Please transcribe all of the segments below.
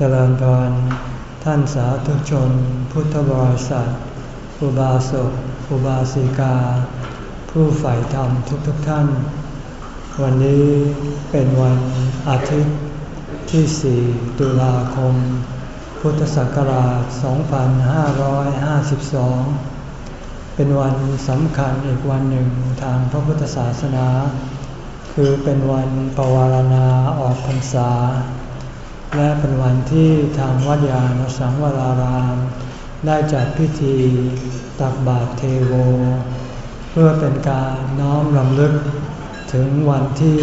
เจริญพรท่านสาธุชน พุทธบริษัท อุบาสก อุบาสิกา ผู้ใฝ่ธรรมทุกๆทท่าน วันนี้เป็นวันอาทิตย์ที่ 4 ตุลาคม พุทธศักราช 2552 เป็นวันสำคัญอีกวันหนึ่งทางพระพุทธศาสนา คือเป็นวันปวารณาออกพรรษา และเป็นวันที่ทางวัดยาณสังวราราม ได้จัดพิธีตักบาตรเทโว เพื่อเป็นการน้อมรำลึก ถึงวันที่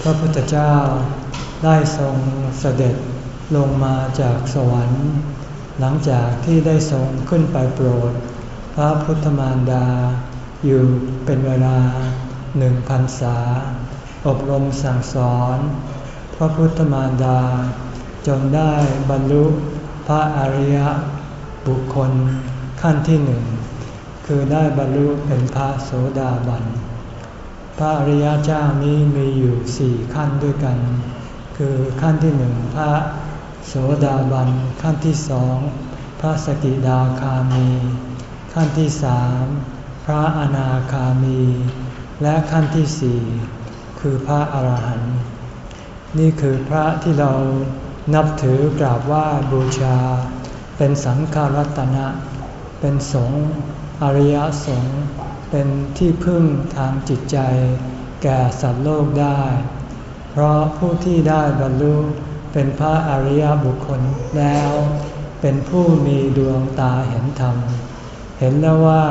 พระพุทธเจ้าได้ทรงเสด็จลงมาจากสวรรค์ หลังจากที่ได้ทรงขึ้นไปโปรด พระพุทธมารดา อยู่เป็นเวลาหนึ่งพันษา อบรมสั่งสอน พระพุทธมารดา จนได้บรรลุพระอริยบุคคลขั้นที่หนึ่ง คือได้บรรลุเป็นพระโสดาบัน พระอริยเจ้านี้มีอยู่สี่ขั้นด้วยกัน คือขั้นที่หนึ่งพระโสดาบัน ขั้นที่สองพระสกิดาคามี ขั้นที่สามพระอนาคามี และขั้นที่สี่คือพระอรหันต์นี่คือพระที่เรา นับถือกราบไหว้บูชา เป็นสังฆรัตนะ เป็นสงฆ์อริยสงฆ์เป็นที่พึ่งทางจิตใจ แก่สัตว์โลกได้ เพราะผู้ที่ได้บรรลุเป็นพระอริยบุคคลแล้ว เป็นผู้มีดวงตาเห็นธรรม เห็นแล้วว่า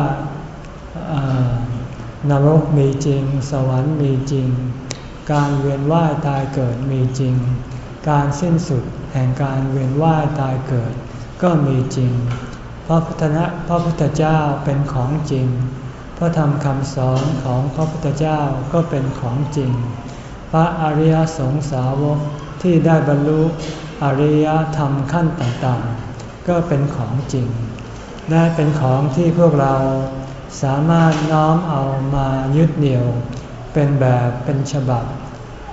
นรกมีจริง สวรรค์มีจริง การเวียนว่ายตายเกิดมีจริง การสิ้นสุดแห่งการเวียนว่ายตายเกิด ก็มีจริง พระพุทธะพระพุทธเจ้าเป็นของจริง พระธรรมคำสอนของพระพุทธเจ้าก็เป็นของจริง พระอริยสงสาวกที่ได้บรรลุอริยธรรมขั้นต่างๆ ก็เป็นของจริง ได้เป็นของที่พวกเราสามารถน้อมเอามายึดเหนี่ยว เป็นแบบเป็นฉบับ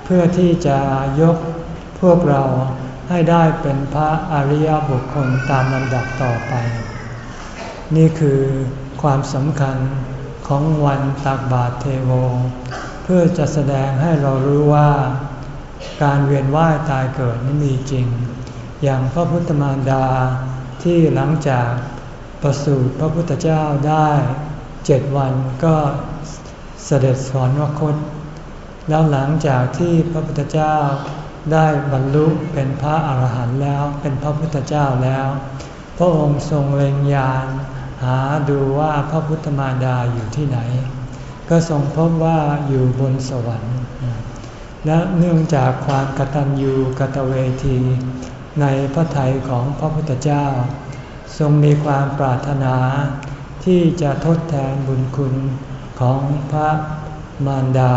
เพื่อที่จะยก วกเราให้ได้เป็นพระอริยบุคคลตามลำดับต่อไป นี่คือความสำคัญของวันตักบาตรเทโว เพื่อจะแสดงให้เรารู้ว่า การเวียนว่ายตายเกิดนี่มีจริง อย่างพระพุทธมารดาที่หลังจากประสูติพระพุทธเจ้าได้เจ็ดวันก็เสด็จสวรรคตแล้วหลังจากที่พระพุทธเจ้า ได้บรรลุเป็นพระอาหารหันต์แล้วเป็นพระพุทธเจ้าแล้ว พระองค์ทรงเล็งยานหาดูว่าพระพุทธมารดาอยู่ที่ไหน ก็ทรงพบว่าอยู่บนสวรรค์ และเนื่องจากความกตัญญูกตเวที ในพระทัยของพระพุทธเจ้า ทรงมีความปรารถนาที่จะทดแทนบุญคุณของพระมารดา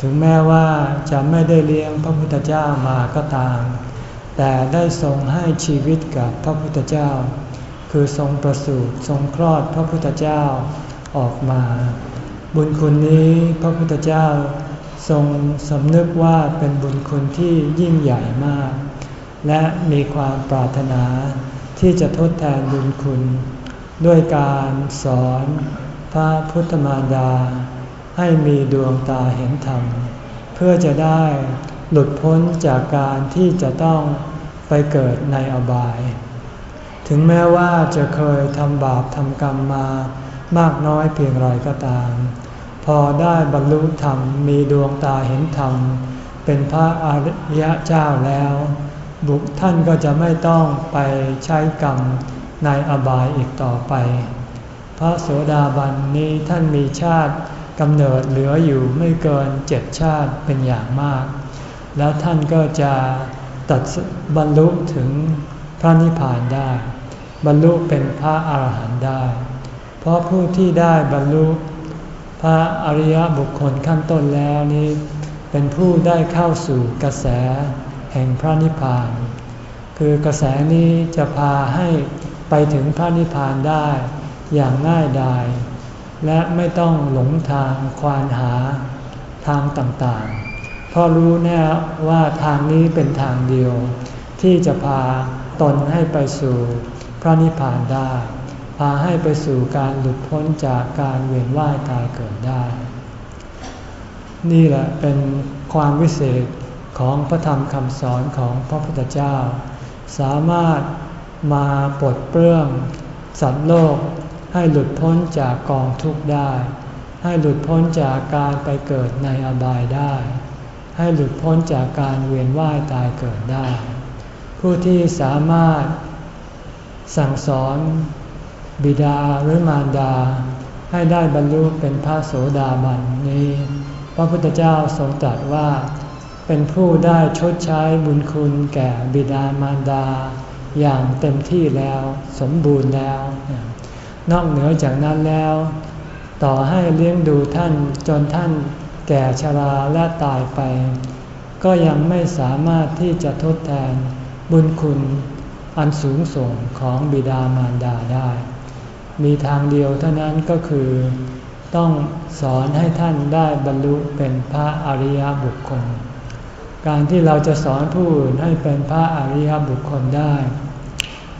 ถึงแม้ว่าจะไม่ได้เลี้ยงพระพุทธเจ้ามาก็ตาม แต่ได้ทรงให้ชีวิตกับพระพุทธเจ้า คือทรงประสูติทรงคลอดพระพุทธเจ้าออกมา บุญคุณนี้พระพุทธเจ้าทรงสำนึกว่าเป็นบุญคุณที่ยิ่งใหญ่มาก และมีความปรารถนาที่จะทดแทนบุญคุณ ด้วยการสอนพระพุทธมารดา ให้มีดวงตาเห็นธรรม เพื่อจะได้หลุดพ้นจากการที่จะต้องไปเกิดในอบาย ถึงแม้ว่าจะเคยทำบาปทำกรรมมามากน้อยเพียงไรก็ตาม พอได้บรรลุธรรมมีดวงตาเห็นธรรม เป็นพระอริยะเจ้าแล้ว บุคท่านก็จะไม่ต้องไปใช้กรรมในอบายอีกต่อไป พระโสดาบันนี้ท่านมีชาติ กำเนิดเหลืออยู่ไม่เกินเจ็ดชาติเป็นอย่างมาก แล้วท่านก็จะตัดบรรลุถึงพระนิพพานได้ บรรลุเป็นพระอาหารหันต์ได้ เพราะผู้ที่ได้บรรลุพระอริยบุคคลขั้นต้นแล้วนี้เป็นผู้ได้เข้าสู่กระแสแห่งพระนิพพาน คือกระแสนี้จะพาให้ไปถึงพระนิพพานได้อย่างง่ายดาย และไม่ต้องหลงทางควานหาทางต่างๆ เพราะรู้แน่ว่าทางนี้เป็นทางเดียว ที่จะพาตนให้ไปสู่พระนิพพานได้ พาให้ไปสู่การหลุดพ้นจากการเวียนว่ายตายเกิดได้ นี่แหละเป็นความวิเศษของพระธรรมคำสอนของพระพุทธเจ้า สามารถมาปลดเปลื้องสัตว์โลก ให้หลุดพ้นจากกองทุกข์ได้ ให้หลุดพ้นจากการไปเกิดในอบายได้ ให้หลุดพ้นจากการเวียนว่ายตายเกิดได้ ผู้ที่สามารถสั่งสอนบิดาหรือมารดา ให้ได้บรรลุเป็นพระโสดาบันนี้ พระพุทธเจ้าทรงตรัสว่า เป็นผู้ได้ชดใช้บุญคุณแก่บิดามารดา อย่างเต็มที่แล้วสมบูรณ์แล้ว นอกเหนือจากนั้นแล้ว ต่อให้เลี้ยงดูท่านจนท่านแก่ชราและตายไป ก็ยังไม่สามารถที่จะทดแทนบุญคุณอันสูงส่งของบิดามารดาได้ มีทางเดียวเท่านั้นก็คือ ต้องสอนให้ท่านได้บรรลุเป็นพระอริยบุคคล การที่เราจะสอนผู้อื่นให้เป็นพระอริยบุคคลได้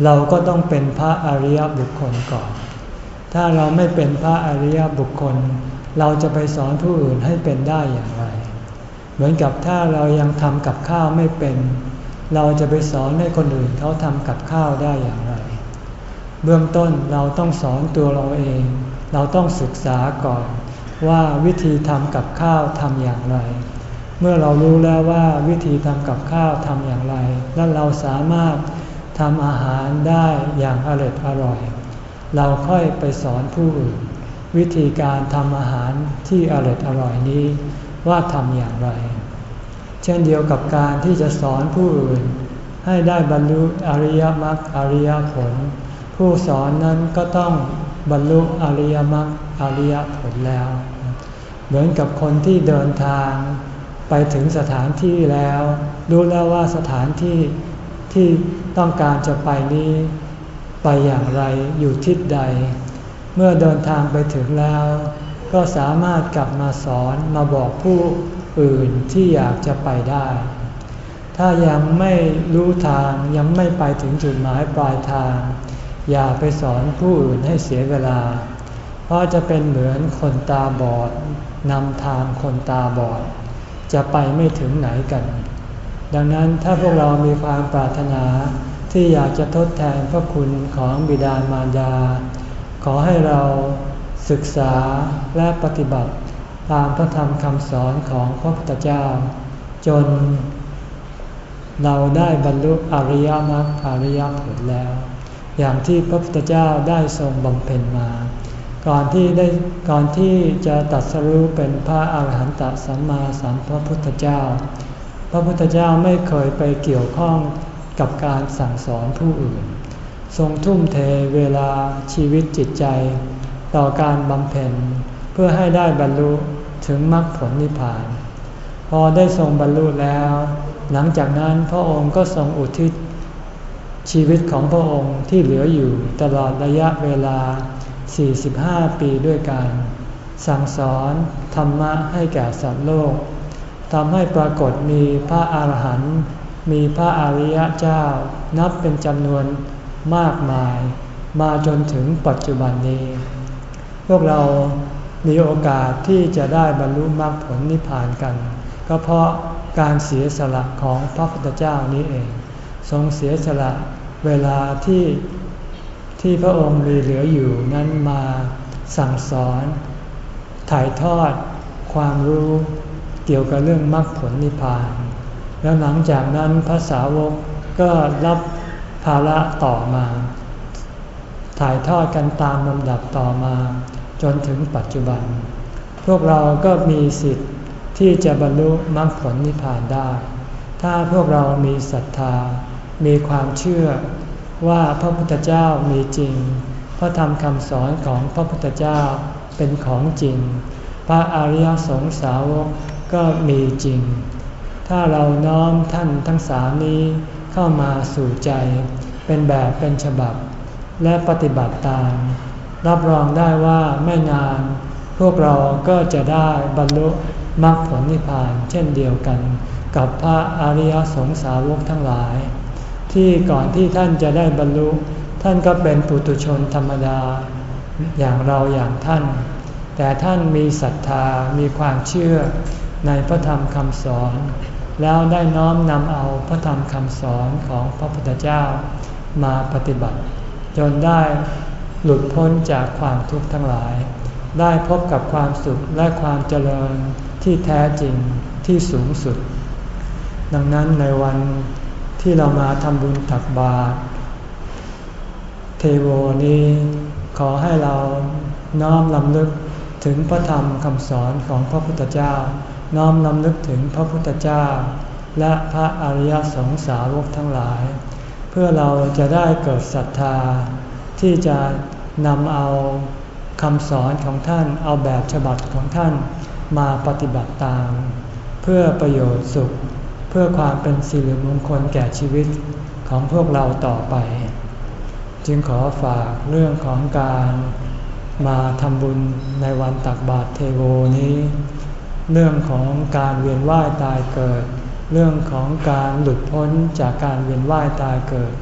เราก็ต้องเป็นพระอริยบุคคลก่อน ถ้าเราไม่เป็นพระอริยบุคคล เราจะไปสอนผู้อื่นให้เป็นได้อย่างไร เหมือนกับถ้าเรายังทำกับข้าวไม่เป็น เราจะไปสอนให้คนอื่นเขาทำกับข้าวได้อย่างไร เบื้องต้นเราต้องสอนตัวเราเอง เราต้องศึกษาก่อน ว่าวิธีทำกับข้าวทำอย่างไร เมื่อเรารู้แล้วว่าวิธีทำกับข้าวทำอย่างไร และเราสามารถทำอาหารได้อย่างอร่อยอร่อย เราค่อยไปสอนผู้อื่น วิธีการทำอาหารที่อร่อยอร่อยนี้ว่าทำอย่างไร เช่นเดียวกับการที่จะสอนผู้อื่น ให้ได้บรรลุอริยมรรคอริยผล ผู้สอนนั้นก็ต้องบรรลุอริยมรรคอริยผลแล้ว เหมือนกับคนที่เดินทางไปถึงสถานที่แล้ว รู้แล้วว่าสถานที่ที่ต้องการจะไปนี้ ไปอย่างไรอยู่ทิศใด เมื่อเดินทางไปถึงแล้ว ก็สามารถกลับมาสอนมาบอกผู้อื่นที่อยากจะไปได้ ถ้ายังไม่รู้ทางยังไม่ไปถึงจุดหมายปลายทาง อย่าไปสอนผู้อื่นให้เสียเวลา เพราะจะเป็นเหมือนคนตาบอดนำทางคนตาบอด จะไปไม่ถึงไหนกัน ดังนั้นถ้าพวกเรามีความปรารถนา ที่อยากจะทดแทนพระคุณของบิดามารดา ขอให้เราศึกษาและปฏิบัติตามพระธรรมคำสอนของพระพุทธเจ้า จน เราได้บรรลุอริยมรรคอริยผลแล้ว อย่างที่พระพุทธเจ้าได้ทรงบำเพ็ญมา ก่อนที่ได้ก่อนที่จะตัดสรู้เป็นพระอาหารหันตสัมมาสัมพุทธเจ้า พระพุทธเจ้าไม่เคยไปเกี่ยวข้อง กับการสั่งสอนผู้อื่น ทรงทุ่มเทเวลาชีวิตจิตใจ ต่อการบำเพ็ญเพื่อให้ได้บรรลุถึงมรรคผลนิพพาน พอได้ทรงบรรลุแล้ว หลังจากนั้นพระองค์ก็ทรงอุทิศชีวิตของพระองค์ที่เหลืออยู่ตลอดระยะเวลา 45 ปีด้วยกัน สั่งสอนธรรมะให้แก่สัตว์โลกทำให้ปรากฏมีพระอาหารหันต์ มีพระอริยเจ้านับเป็นจำนวนมากมาย มาจนถึงปัจจุบันนี้ พวกเรามีโอกาสที่จะได้บรรลุมรรคผลนิพพานกัน ก็เพราะการเสียสละของพระพุทธเจ้านี้เอง ทรงเสียสละเวลาที่ที่พระองค์มีเหลืออยู่นั้นมาสั่งสอน ถ่ายทอดความรู้เกี่ยวกับเรื่องมรรคผลนิพพาน แล้วหลังจากนั้นพระสาวกก็รับภาระต่อมา ถ่ายทอดกันตามลำดับต่อมา จนถึงปัจจุบัน พวกเราก็มีสิทธิ์ที่จะบรรลุมรรคผลนิพพานได้ ถ้าพวกเรามีศรัทธา มีความเชื่อว่าพระพุทธเจ้ามีจริง พระธรรมคำสอนของพระพุทธเจ้าเป็นของจริง พระอริยสงสาวกก็มีจริง ถ้าเราน้อมท่านทั้งสามนี้เข้ามาสู่ใจ เป็นแบบเป็นฉบับ และปฏิบัติตาม รับรองได้ว่าไม่นาน พวกเราก็จะได้บรรลุมรรคผลนิพพานเช่นเดียวกัน กับพระอริยสงสาวกทั้งหลาย ที่ก่อนที่ท่านจะได้บรรลุ ท่านก็เป็นปุตุชนธรรมดา อย่างเราอย่างท่าน แต่ท่านมีศรัทธามีความเชื่อในพระธรรมคำสอน แล้วได้น้อมนำเอาพระธรรมคำสอนของพระพุทธเจ้ามาปฏิบัติ จนได้หลุดพ้นจากความทุกข์ทั้งหลาย ได้พบกับความสุขและความเจริญที่แท้จริงที่สูงสุด ดังนั้นในวันที่เรามาทำบุญตักบาตรเทโวนี้ขอให้เราน้อมลำลึกถึงพระธรรมคำสอนของพระพุทธเจ้า น้อมลำลึกถึงพระพุทธเจ้า และพระอริยสงสาวกทั้งหลาย เพื่อเราจะได้เกิดศรัทธา ที่จะนำเอาคำสอนของท่านเอาแบบฉบับของท่านมาปฏิบัติตาม เพื่อประโยชน์สุข เพื่อความเป็นสิริมงคลแก่ชีวิตของพวกเราต่อไป จึงขอฝากเรื่องของการมาทำบุญในวันตักบาตรเทโวนี้ เรื่องของการเวียนว่ายตายเกิด เรื่องของการหลุดพ้นจากการเวียนว่ายตายเกิด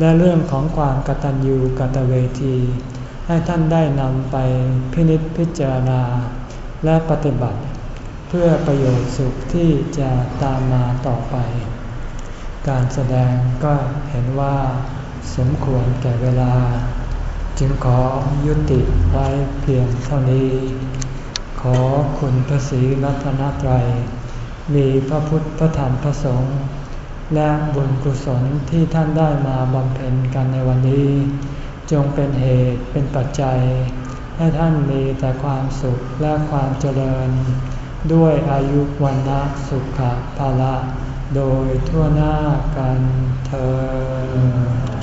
และเรื่องของความกตัญญูกตเวที ให้ท่านได้นำไปพินิจพิจารณา และปฏิบัติ เพื่อประโยชน์สุขที่จะตามมาต่อไป การแสดงก็เห็นว่าสมควรแก่เวลา จึงขอยุติไว้เพียงเท่านี้ ขอคุณพระศรีรัตนตรัย มีพระพุทธพระธรรมพระสงฆ์และบุญกุศลที่ท่านได้มาบำเพ็ญกันในวันนี้ จงเป็นเหตุเป็นปัจจัย ให้ท่านมีแต่ความสุขและความเจริญ ด้วยอายุวันนะสุขภาละ โดยทั่วหน้ากันเธอ